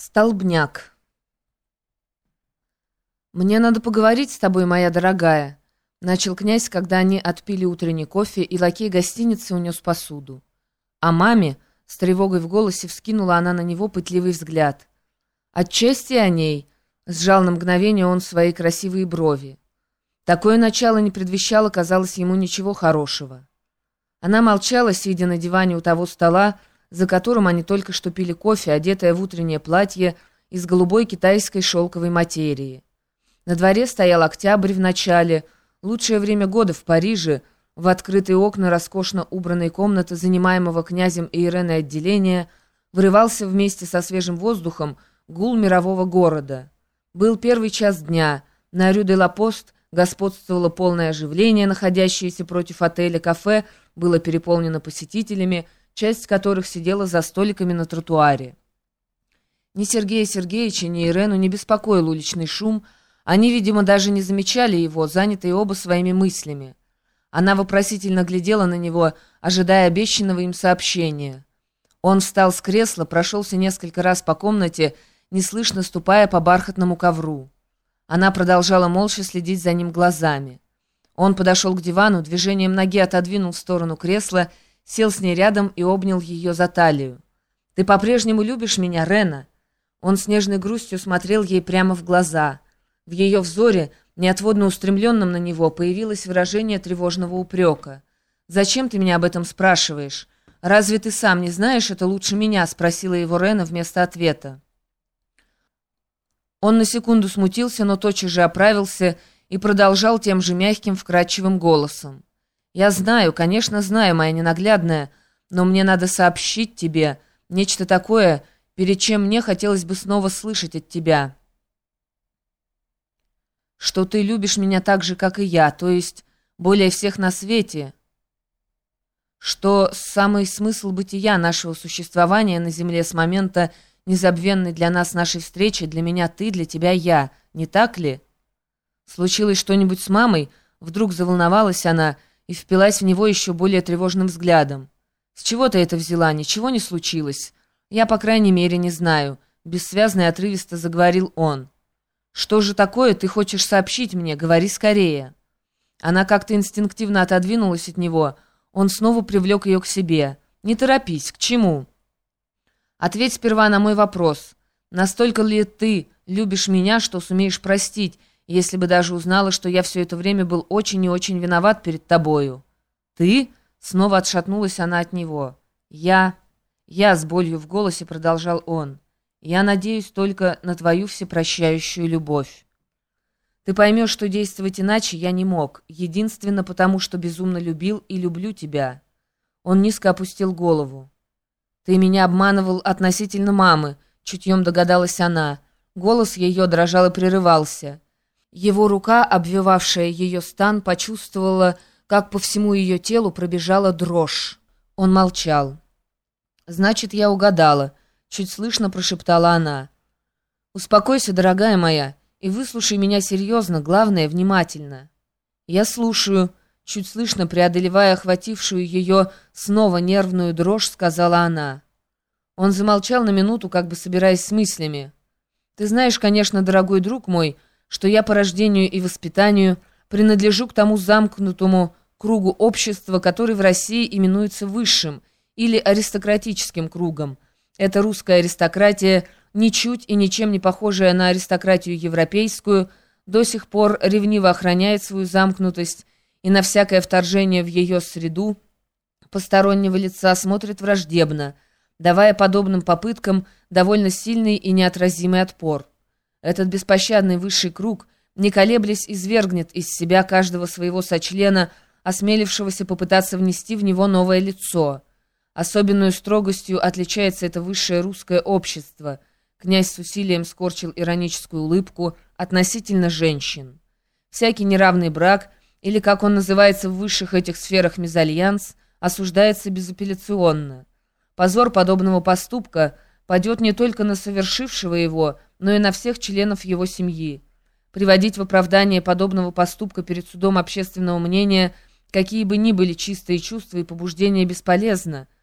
Столбняк. «Мне надо поговорить с тобой, моя дорогая», — начал князь, когда они отпили утренний кофе, и лакей гостиницы унес посуду. А маме, с тревогой в голосе, вскинула она на него пытливый взгляд. Отчасти о ней, — сжал на мгновение он свои красивые брови. Такое начало не предвещало, казалось ему, ничего хорошего. Она молчала, сидя на диване у того стола, за которым они только что пили кофе, одетая в утреннее платье из голубой китайской шелковой материи. На дворе стоял октябрь в начале, лучшее время года в Париже, в открытые окна роскошно убранной комнаты, занимаемого князем и Иреной отделения, врывался вместе со свежим воздухом гул мирового города. Был первый час дня, на Рю-де-Ла-Пост господствовало полное оживление, находящееся против отеля кафе было переполнено посетителями, часть которых сидела за столиками на тротуаре. Ни Сергея Сергеевича, ни Ирену не беспокоил уличный шум, они, видимо, даже не замечали его, занятые оба своими мыслями. Она вопросительно глядела на него, ожидая обещанного им сообщения. Он встал с кресла, прошелся несколько раз по комнате, неслышно ступая по бархатному ковру. Она продолжала молча следить за ним глазами. Он подошел к дивану, движением ноги отодвинул в сторону кресла сел с ней рядом и обнял ее за талию. «Ты по-прежнему любишь меня, Рена?» Он с нежной грустью смотрел ей прямо в глаза. В ее взоре, неотводно устремленном на него, появилось выражение тревожного упрека. «Зачем ты меня об этом спрашиваешь? Разве ты сам не знаешь это лучше меня?» — спросила его Рена вместо ответа. Он на секунду смутился, но тотчас же оправился и продолжал тем же мягким, вкрадчивым голосом. «Я знаю, конечно знаю, моя ненаглядная, но мне надо сообщить тебе нечто такое, перед чем мне хотелось бы снова слышать от тебя. Что ты любишь меня так же, как и я, то есть более всех на свете. Что самый смысл бытия нашего существования на земле с момента незабвенной для нас нашей встречи, для меня ты, для тебя я, не так ли? Случилось что-нибудь с мамой? Вдруг заволновалась она — и впилась в него еще более тревожным взглядом. «С чего ты это взяла? Ничего не случилось?» «Я, по крайней мере, не знаю», — бессвязно и отрывисто заговорил он. «Что же такое ты хочешь сообщить мне? Говори скорее». Она как-то инстинктивно отодвинулась от него. Он снова привлек ее к себе. «Не торопись. К чему?» «Ответь сперва на мой вопрос. Настолько ли ты любишь меня, что сумеешь простить, если бы даже узнала, что я все это время был очень и очень виноват перед тобою. Ты? Снова отшатнулась она от него. Я... Я с болью в голосе продолжал он. Я надеюсь только на твою всепрощающую любовь. Ты поймешь, что действовать иначе я не мог, единственно потому, что безумно любил и люблю тебя. Он низко опустил голову. Ты меня обманывал относительно мамы, чутьем догадалась она. Голос ее дрожал и прерывался. Его рука, обвивавшая ее стан, почувствовала, как по всему ее телу пробежала дрожь. Он молчал. «Значит, я угадала», — чуть слышно прошептала она. «Успокойся, дорогая моя, и выслушай меня серьезно, главное, внимательно». «Я слушаю», — чуть слышно преодолевая охватившую ее снова нервную дрожь, сказала она. Он замолчал на минуту, как бы собираясь с мыслями. «Ты знаешь, конечно, дорогой друг мой», — что я по рождению и воспитанию принадлежу к тому замкнутому кругу общества, который в России именуется высшим или аристократическим кругом. Эта русская аристократия, ничуть и ничем не похожая на аристократию европейскую, до сих пор ревниво охраняет свою замкнутость и на всякое вторжение в ее среду постороннего лица смотрит враждебно, давая подобным попыткам довольно сильный и неотразимый отпор. Этот беспощадный высший круг, не колеблясь, извергнет из себя каждого своего сочлена, осмелившегося попытаться внести в него новое лицо. Особенную строгостью отличается это высшее русское общество. Князь с усилием скорчил ироническую улыбку относительно женщин. Всякий неравный брак, или, как он называется в высших этих сферах, мезальянс, осуждается безапелляционно. Позор подобного поступка падет не только на совершившего его, но и на всех членов его семьи. Приводить в оправдание подобного поступка перед судом общественного мнения какие бы ни были чистые чувства и побуждения бесполезно –